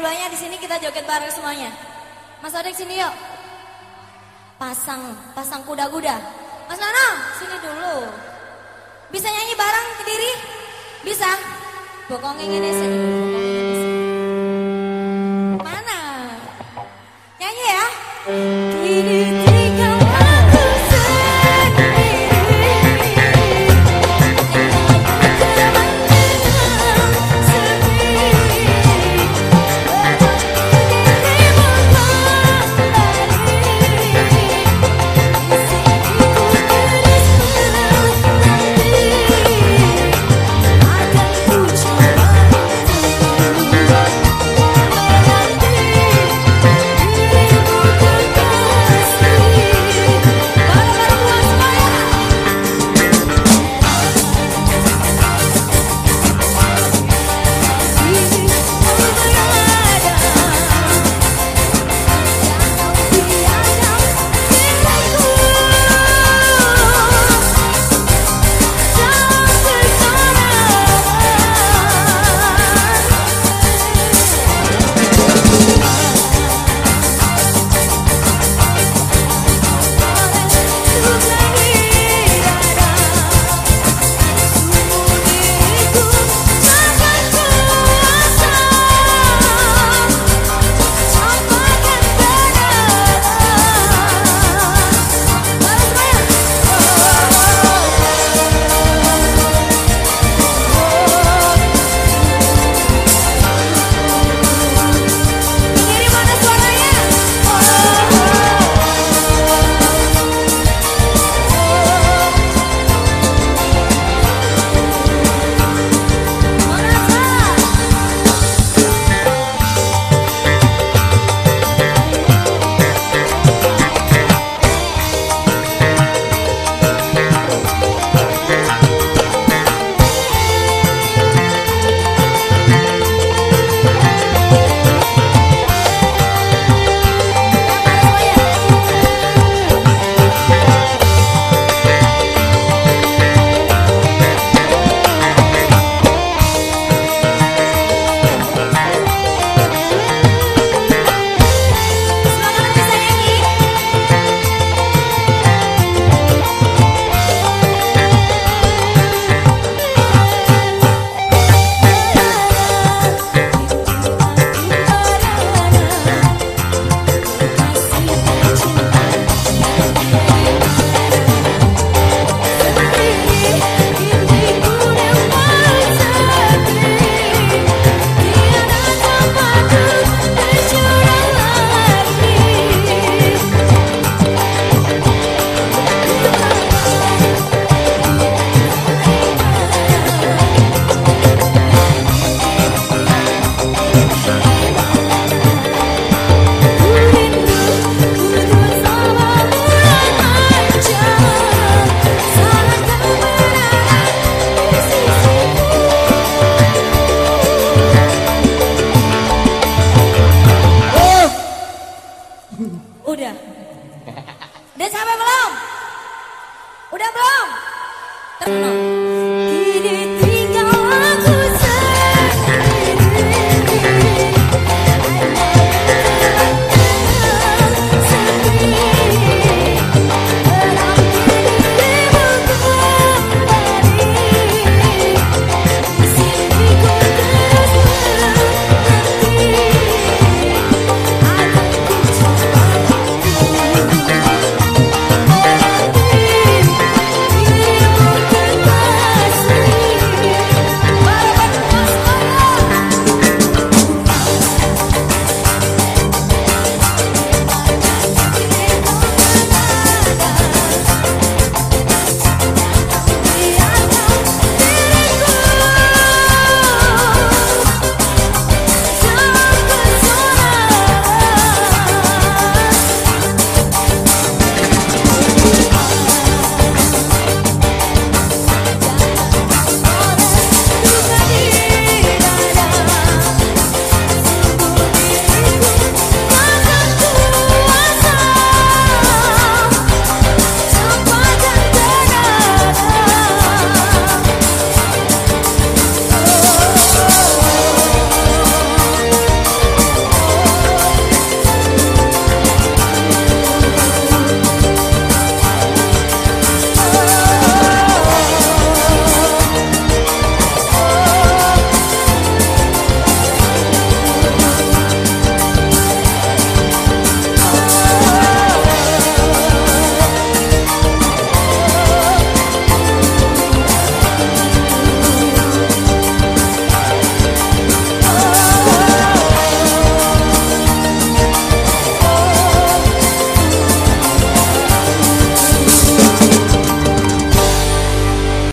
dua-duanya di sini kita joget bareng semuanya. Mas Odek sini yuk. Pasang, pasang kuda-kuda. Mas nana sini dulu. Bisa nyanyi bareng ke diri? Bisa? Bokongnya ini sini. Udah belum? Terus belum?